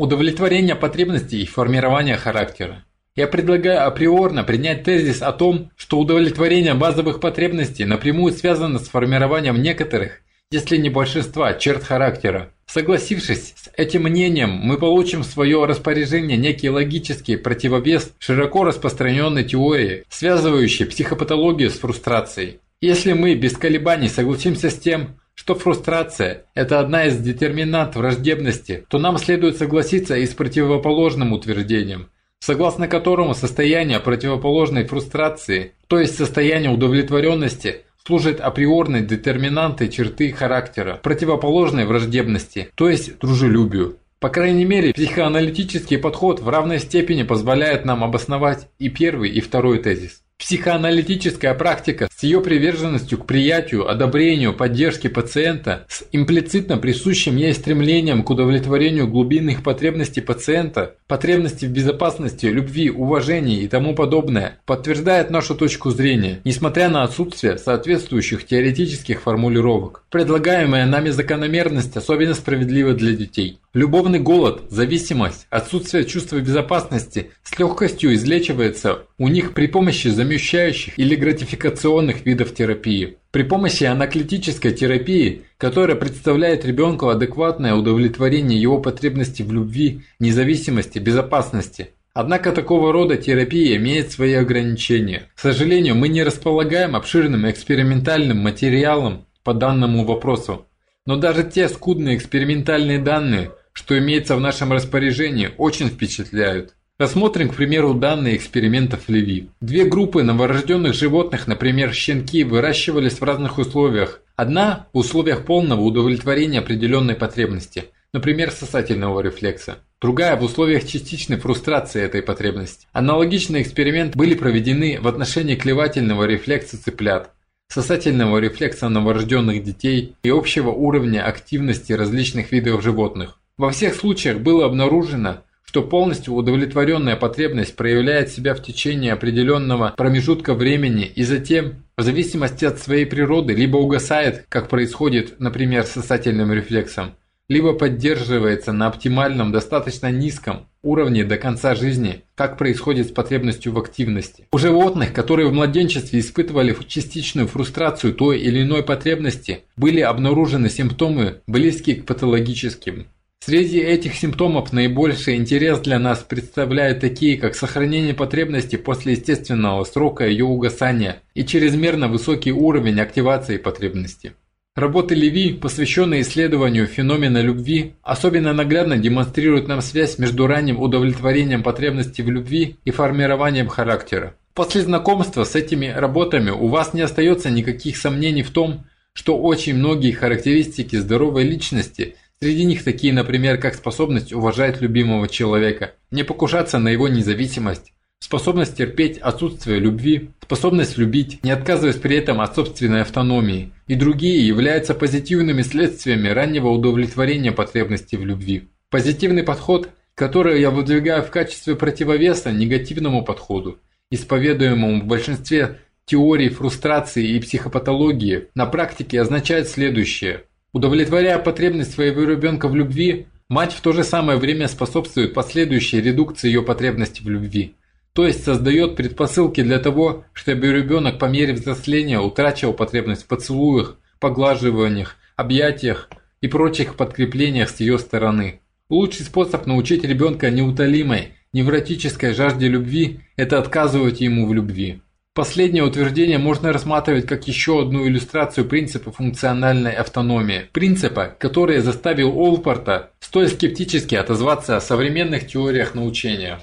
Удовлетворение потребностей и формирование характера. Я предлагаю априорно принять тезис о том, что удовлетворение базовых потребностей напрямую связано с формированием некоторых, если не большинства, черт характера. Согласившись с этим мнением, мы получим в свое распоряжение некий логический противовес широко распространенной теории, связывающей психопатологию с фрустрацией. Если мы без колебаний согласимся с тем, что фрустрация – это одна из детерминант враждебности, то нам следует согласиться и с противоположным утверждением, согласно которому состояние противоположной фрустрации, то есть состояние удовлетворенности, служит априорной детерминантой черты характера, противоположной враждебности, то есть дружелюбию. По крайней мере, психоаналитический подход в равной степени позволяет нам обосновать и первый, и второй тезис. Психоаналитическая практика с ее приверженностью к приятию, одобрению, поддержке пациента, с имплицитно присущим ей стремлением к удовлетворению глубинных потребностей пациента, потребностей в безопасности, любви, уважении и тому подобное, подтверждает нашу точку зрения, несмотря на отсутствие соответствующих теоретических формулировок. Предлагаемая нами закономерность особенно справедлива для детей. Любовный голод, зависимость, отсутствие чувства безопасности с легкостью излечивается у них при помощи замещающих или гратификационных видов терапии. При помощи анаклитической терапии, которая представляет ребенку адекватное удовлетворение его потребностей в любви, независимости, безопасности. Однако такого рода терапия имеет свои ограничения. К сожалению, мы не располагаем обширным экспериментальным материалом по данному вопросу. Но даже те скудные экспериментальные данные – что имеется в нашем распоряжении, очень впечатляют. Рассмотрим, к примеру, данные экспериментов Леви. Две группы новорожденных животных, например, щенки, выращивались в разных условиях. Одна – в условиях полного удовлетворения определенной потребности, например, сосательного рефлекса. Другая – в условиях частичной фрустрации этой потребности. Аналогичные эксперименты были проведены в отношении клевательного рефлекса цыплят, сосательного рефлекса новорожденных детей и общего уровня активности различных видов животных. Во всех случаях было обнаружено, что полностью удовлетворенная потребность проявляет себя в течение определенного промежутка времени и затем, в зависимости от своей природы, либо угасает, как происходит, например, с сосательным рефлексом, либо поддерживается на оптимальном, достаточно низком уровне до конца жизни, как происходит с потребностью в активности. У животных, которые в младенчестве испытывали частичную фрустрацию той или иной потребности, были обнаружены симптомы, близкие к патологическим. Среди этих симптомов наибольший интерес для нас представляют такие, как сохранение потребности после естественного срока ее угасания и чрезмерно высокий уровень активации потребности. Работы Леви, посвященные исследованию феномена любви, особенно наглядно демонстрируют нам связь между ранним удовлетворением потребности в любви и формированием характера. После знакомства с этими работами у вас не остается никаких сомнений в том, что очень многие характеристики здоровой личности Среди них такие, например, как способность уважать любимого человека, не покушаться на его независимость, способность терпеть отсутствие любви, способность любить, не отказываясь при этом от собственной автономии, и другие являются позитивными следствиями раннего удовлетворения потребностей в любви. Позитивный подход, который я выдвигаю в качестве противовеса негативному подходу, исповедуемому в большинстве теорий фрустрации и психопатологии, на практике означает следующее – Удовлетворяя потребность своего ребенка в любви, мать в то же самое время способствует последующей редукции ее потребности в любви. То есть создает предпосылки для того, чтобы ребенок по мере взросления утрачивал потребность в поцелуях, поглаживаниях, объятиях и прочих подкреплениях с ее стороны. Лучший способ научить ребенка неутолимой, невротической жажде любви – это отказывать ему в любви. Последнее утверждение можно рассматривать как еще одну иллюстрацию принципа функциональной автономии. Принципа, который заставил Олпорта столь скептически отозваться о современных теориях научения.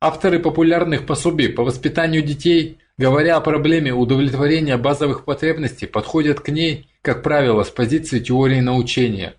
Авторы популярных пособий по воспитанию детей, говоря о проблеме удовлетворения базовых потребностей, подходят к ней, как правило, с позиции теории научения.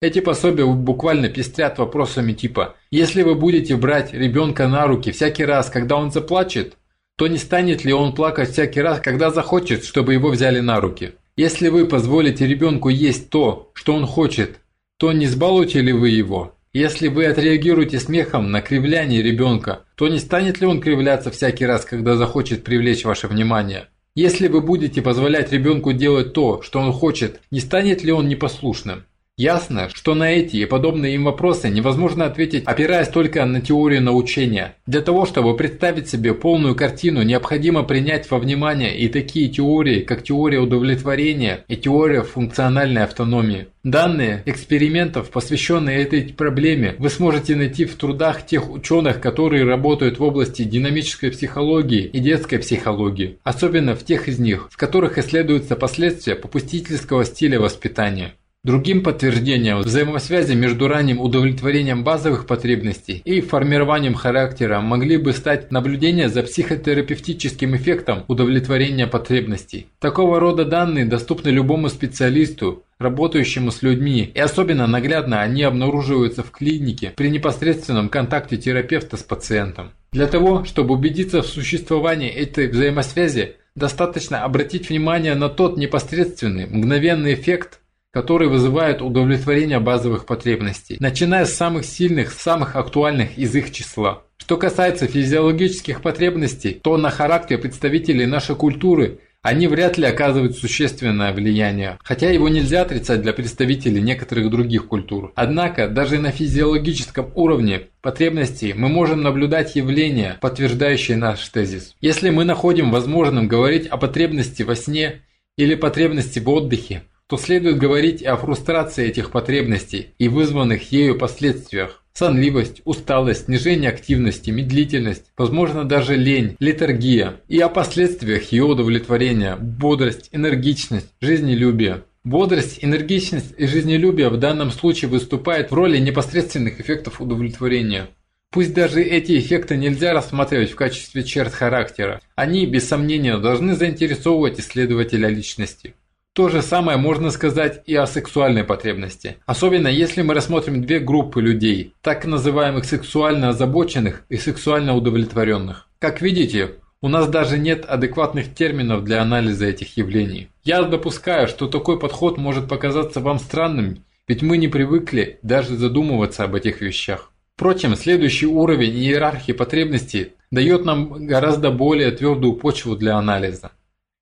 Эти пособия буквально пестрят вопросами типа «Если вы будете брать ребенка на руки всякий раз, когда он заплачет, то не станет ли он плакать всякий раз, когда захочет, чтобы его взяли на руки? Если вы позволите ребенку есть то, что он хочет, то не сбалуете ли вы его? Если вы отреагируете смехом на кривляние ребенка, то не станет ли он кривляться всякий раз, когда захочет привлечь ваше внимание? Если вы будете позволять ребенку делать то, что он хочет, не станет ли он непослушным? Ясно, что на эти и подобные им вопросы невозможно ответить, опираясь только на теорию научения. Для того, чтобы представить себе полную картину, необходимо принять во внимание и такие теории, как теория удовлетворения и теория функциональной автономии. Данные экспериментов, посвященные этой проблеме, вы сможете найти в трудах тех ученых, которые работают в области динамической психологии и детской психологии, особенно в тех из них, в которых исследуются последствия попустительского стиля воспитания. Другим подтверждением взаимосвязи между ранним удовлетворением базовых потребностей и формированием характера могли бы стать наблюдения за психотерапевтическим эффектом удовлетворения потребностей. Такого рода данные доступны любому специалисту, работающему с людьми, и особенно наглядно они обнаруживаются в клинике при непосредственном контакте терапевта с пациентом. Для того, чтобы убедиться в существовании этой взаимосвязи, достаточно обратить внимание на тот непосредственный, мгновенный эффект, который вызывает удовлетворение базовых потребностей, начиная с самых сильных, самых актуальных из их числа. Что касается физиологических потребностей, то на характер представителей нашей культуры они вряд ли оказывают существенное влияние, хотя его нельзя отрицать для представителей некоторых других культур. Однако, даже на физиологическом уровне потребностей мы можем наблюдать явления, подтверждающие наш тезис. Если мы находим возможным говорить о потребности во сне или потребности в отдыхе, то следует говорить о фрустрации этих потребностей и вызванных ею последствиях. Сонливость, усталость, снижение активности, медлительность, возможно даже лень, летаргия и о последствиях ее удовлетворения, бодрость, энергичность, жизнелюбие. Бодрость, энергичность и жизнелюбие в данном случае выступают в роли непосредственных эффектов удовлетворения. Пусть даже эти эффекты нельзя рассматривать в качестве черт характера, они, без сомнения, должны заинтересовывать исследователя личности. То же самое можно сказать и о сексуальной потребности. Особенно если мы рассмотрим две группы людей, так называемых сексуально озабоченных и сексуально удовлетворенных. Как видите, у нас даже нет адекватных терминов для анализа этих явлений. Я допускаю, что такой подход может показаться вам странным, ведь мы не привыкли даже задумываться об этих вещах. Впрочем, следующий уровень иерархии потребностей дает нам гораздо более твердую почву для анализа.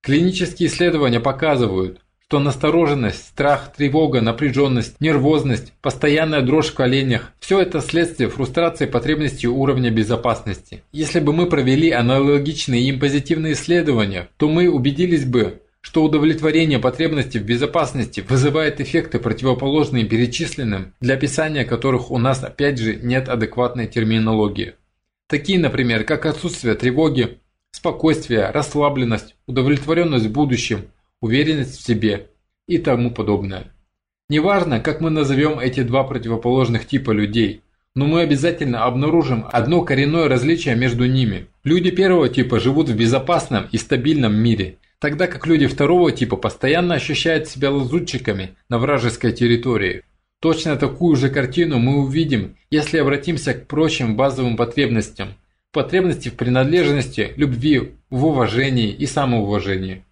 Клинические исследования показывают, что настороженность, страх, тревога, напряженность, нервозность, постоянная дрожь в коленях – все это следствие фрустрации потребностей уровня безопасности. Если бы мы провели аналогичные им позитивные исследования, то мы убедились бы, что удовлетворение потребностей в безопасности вызывает эффекты, противоположные перечисленным, для описания которых у нас опять же нет адекватной терминологии. Такие, например, как отсутствие тревоги, спокойствие, расслабленность, удовлетворенность будущим, уверенность в себе и тому подобное. Неважно, как мы назовем эти два противоположных типа людей, но мы обязательно обнаружим одно коренное различие между ними. Люди первого типа живут в безопасном и стабильном мире, тогда как люди второго типа постоянно ощущают себя лазутчиками на вражеской территории. Точно такую же картину мы увидим, если обратимся к прочим базовым потребностям. Потребности в принадлежности, любви, в уважении и самоуважении.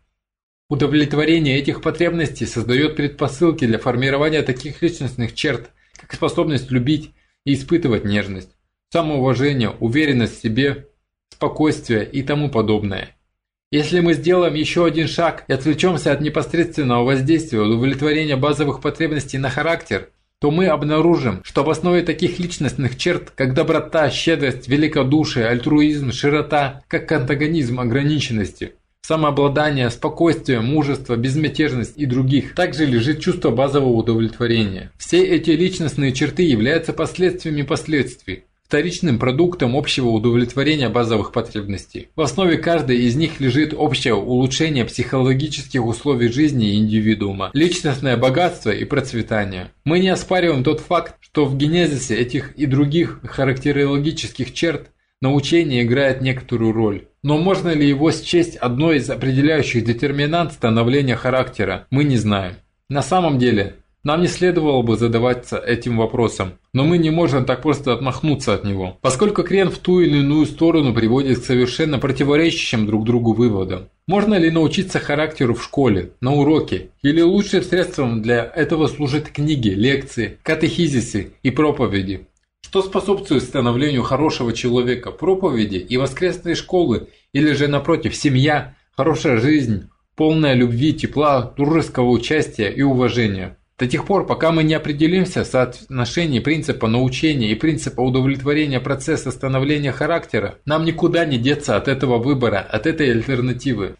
Удовлетворение этих потребностей создает предпосылки для формирования таких личностных черт, как способность любить и испытывать нежность, самоуважение, уверенность в себе, спокойствие и тому подобное. Если мы сделаем еще один шаг и отвлечемся от непосредственного воздействия удовлетворения базовых потребностей на характер, то мы обнаружим, что в основе таких личностных черт, как доброта, щедрость, великодушие, альтруизм, широта, как антагонизм ограниченности – самообладание, спокойствие, мужество, безмятежность и других. Также лежит чувство базового удовлетворения. Все эти личностные черты являются последствиями последствий вторичным продуктом общего удовлетворения базовых потребностей. В основе каждой из них лежит общее улучшение психологических условий жизни индивидуума, личностное богатство и процветание. Мы не оспариваем тот факт, что в генезисе этих и других характерологических черт научение играет некоторую роль. Но можно ли его счесть одной из определяющих детерминант становления характера, мы не знаем. На самом деле, нам не следовало бы задаваться этим вопросом, но мы не можем так просто отмахнуться от него, поскольку крен в ту или иную сторону приводит к совершенно противоречащим друг другу выводам. Можно ли научиться характеру в школе, на уроке, или лучшим средством для этого служат книги, лекции, катехизисы и проповеди? Что способствует становлению хорошего человека? Проповеди и воскресные школы? Или же, напротив, семья, хорошая жизнь, полная любви, тепла, дружеского участия и уважения? До тех пор, пока мы не определимся в соотношении принципа научения и принципа удовлетворения процесса становления характера, нам никуда не деться от этого выбора, от этой альтернативы.